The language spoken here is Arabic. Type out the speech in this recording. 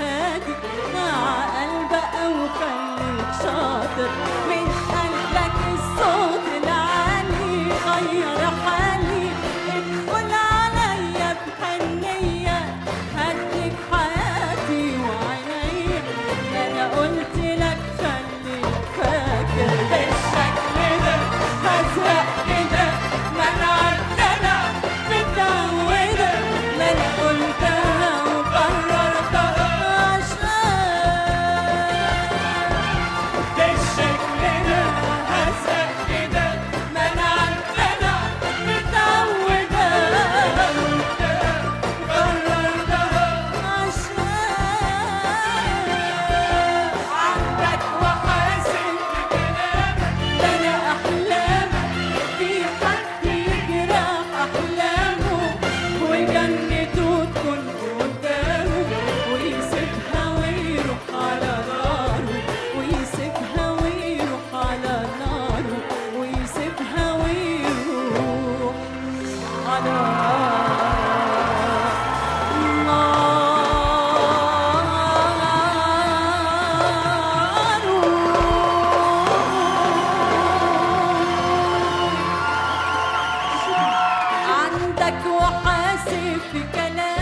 هادي مع قلبك وخليك شاطر. صوتك وحاسب في كلامك